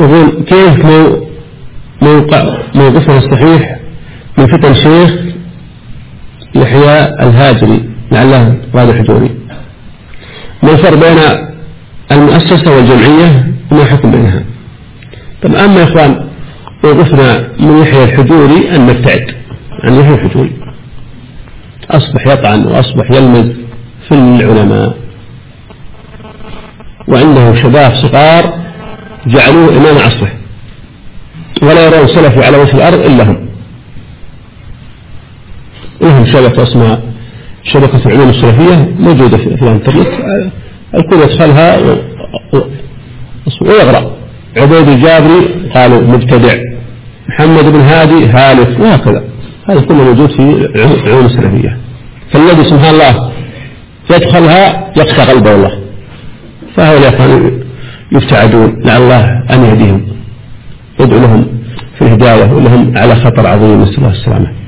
يقول كيف موقع موقفنا الصحيح من فتن شيخ يحيى الهاجري لعله غادر حجوري ما الفرق بين المؤسسة والجمعية؟ وما حكم بينها؟ طب أما يا إخوان موقفنا من يحيى الحجوري أن نبتعد عن يحيى الحجوري. أصبح يطعن وأصبح يلمز في العلماء. وعنده شباب صغار جعلوه إمام عصره ولا يرون سلفي على وجه الأرض إلا هم. لهم شبكة اسمها شبكة العلوم السلفية؟ موجودة في الانترنت الكل يدخلها ويغرى عبيد الجابري قالوا مبتدع. محمد بن هادي هالك وهكذا. هذا كله موجود في العلوم السلفية. فالذي سبحان الله يدخلها يقسى قلبه الله. فهؤلاء يبتعدون لعل الله أن يهديهم. يدعو لهم في الهداية ولهم على خطر عظيم. نسأل الله السلامة.